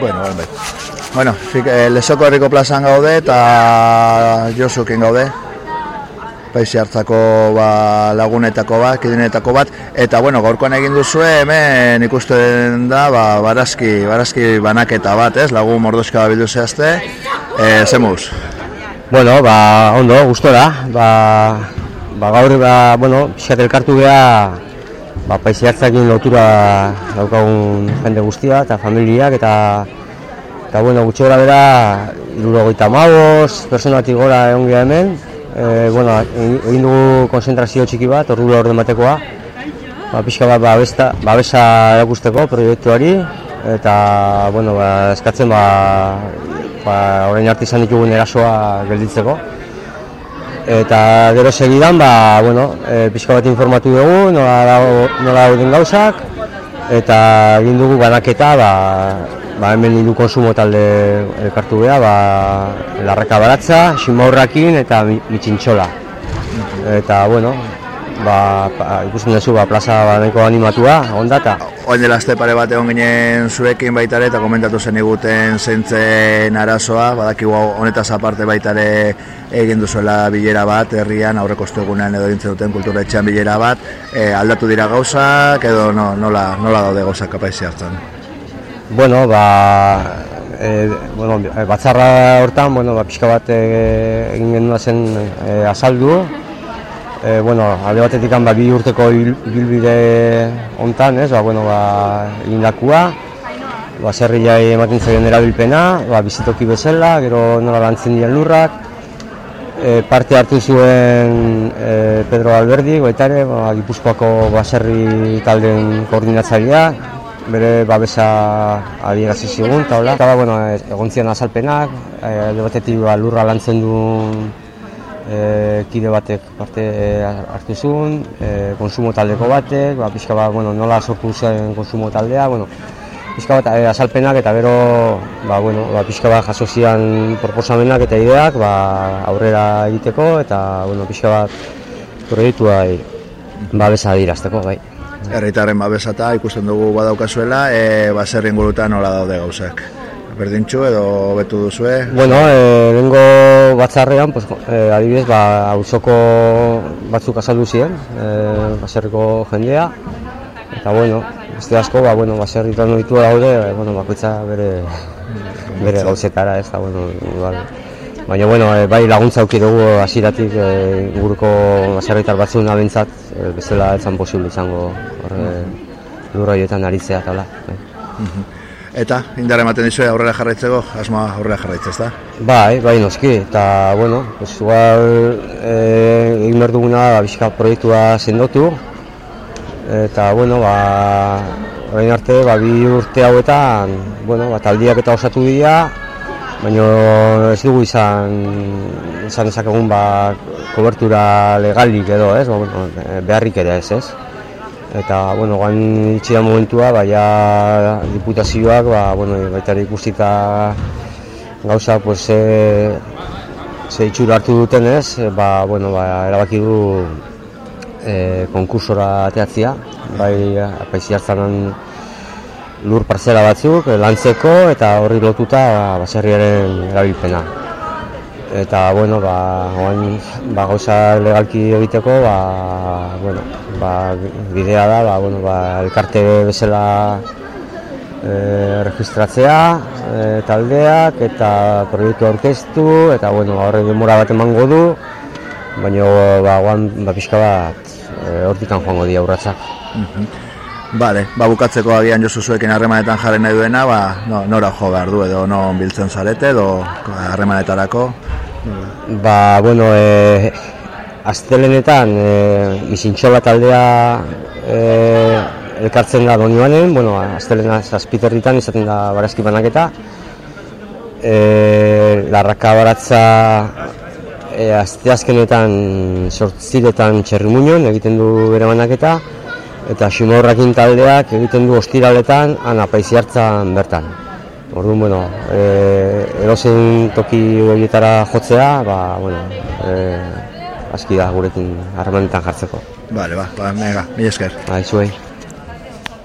Bueno, bai. Bueno, eh, lesoko herriko plazan gaude eta Josukin gaude. Paisi hartzako ba, lagunetako bat, kidinetako bat. Eta bueno, gaurkoan egin duzu hemen ikusten da ba, barazki, barazki banaketa bat, ez? Lagun mordoska bildu zehazte. Eh, zemuz? Bueno, ba, ondo, gustora. Ba, ba gaur, ba, bueno, pixat elkartu geha ba, paisiartzakin lotura daukagun jende guztia eta familiak eta eta bueno, gutxi gora bera irurogeita mabos, personatik gora egon geha hemen. E, bueno, egin dugu konzentrazio txiki bat, ordu orden batekoa ba, pixka bat babesta, babesa erakusteko proiektuari eta bueno, ba, eskatzen ba, ba, orain arte izan ditugun erasoa gelditzeko eta gero segidan ba, bueno, e, pixka bat informatu dugu, nola, nola dauden gauzak, eta egin dugu banaketa, ba, ba hemen hindu konsumo talde elkartu beha, ba, larraka baratza, simaurrakin eta mitxintxola. Eta, bueno, ba, ba, ikusten duzu, ba, plaza ba, nahiko animatua, ondata. Oin dela azte pare bat egon ginen zurekin baitare eta komentatu zen iguten zentzen arazoa, badakigu honetaz aparte baitare egin duzuela bilera bat, herrian aurreko egunean edo dintzen duten kultura etxean bilera bat, e, aldatu dira gauzak edo no, nola, nola daude gauzak kapaizi hartzen? Bueno, ba, e, bueno, batzarra hortan, bueno, ba, pixka bat e, egin genuen zen e, azaldu, e, bueno, alde batetik ba, bi urteko ibilbide hontan, ez, ba, bueno, ba, indakua, ba, zerri jai ematen zaien erabilpena, ba, bizitoki bezala, gero nola lantzen diren lurrak, e, parte hartu zuen e, Pedro Alberdi, baita ere, ba, Gipuzkoako baserri talden koordinatzailea, bere babesa adierazi zigun, eta hola. Eta, ba, bueno, egon zian azalpenak, e, alde batetik ba, lurra lantzen duen e, kide batek parte e, hartu zuen, e, konsumo taldeko batek, ba, pixka bat, bueno, nola sortu zen konsumo taldea, bueno, pixka bat e, azalpenak eta gero ba, bueno, ba, pixka bat jaso zian proposamenak eta ideak ba, aurrera egiteko eta bueno, pixka bat proiektua e, babesa dirazteko, bai. Herritarren babesata ikusten dugu badaukazuela, e, baserri ingurutan nola daude gauzak berdintxu edo betu duzue? Bueno, e, batzarrean, pues, e, adibidez, ba, ausoko batzuk azaldu ziren, e, baserriko jendea, eta bueno, beste asko, ba, bueno, baserritan ditu daude, e, bueno, bakoitza bere, bere gauzetara, ez da, bueno, igual. Baina, bueno, e, bai laguntza auki dugu hasiratik e, inguruko baserritar batzun abentzat, e, bezala etzan posible izango horre lurra joetan aritzea, eta bai. Eta, indar ematen dizue aurrera jarraitzeko, asmoa aurrera jarraitzez, da? Bai, bai, noski, eta, bueno, pues, igual, eh, egin behar duguna, ba, bizka proiektua sendotu, eta, bueno, ba, orain arte, ba, bi urte hauetan, bueno, ba, taldiak eta osatu dira, baina ez dugu izan, izan ezakegun, ba, kobertura legalik edo, ez, ba, bueno, beharrik ere ez, ez? Eta bueno, guan itxi momentua, baina diputazioak, ba, bueno, baita ikustita gauza, pues, e, ze itxura hartu duten ez, ba, bueno, ba, erabaki du e, konkursora ateatzia, bai, apaizi hartzanan lur parzela batzuk, lantzeko eta horri lotuta ba, baserriaren erabilpena eta bueno, ba, oain, ba, gauza legalki egiteko, ba, bueno, ba, bidea da, ba, bueno, ba, elkarte bezala e, registratzea e, taldeak eta proiektu aurkeztu eta bueno, ba, horre demora bat emango du, baina ba, oan, ba, pixka bat e, hortikan joango dira urratzak. Mhm. Bale, ba, bukatzeko agian josu zuekin harremanetan jarren nahi duena, ba, no, nora jo behar du edo non biltzen zarete edo harremanetarako. Ba, bueno, e, astelenetan e, izintxola taldea e, elkartzen da donioanen, bueno, astelena zazpiterritan izaten da barazki banaketa. E, larraka baratza e, asteazkenetan sortziretan txerrimuñon egiten du bere banaketa eta ximorrakin taldeak egiten du ostiraletan anapaizi hartzan bertan. Orduan, bueno, e, erozen toki horietara jotzea, ba, bueno, e, aski da gurekin harremanetan jartzeko. Vale, ba, ba, mega, mi esker. Ba,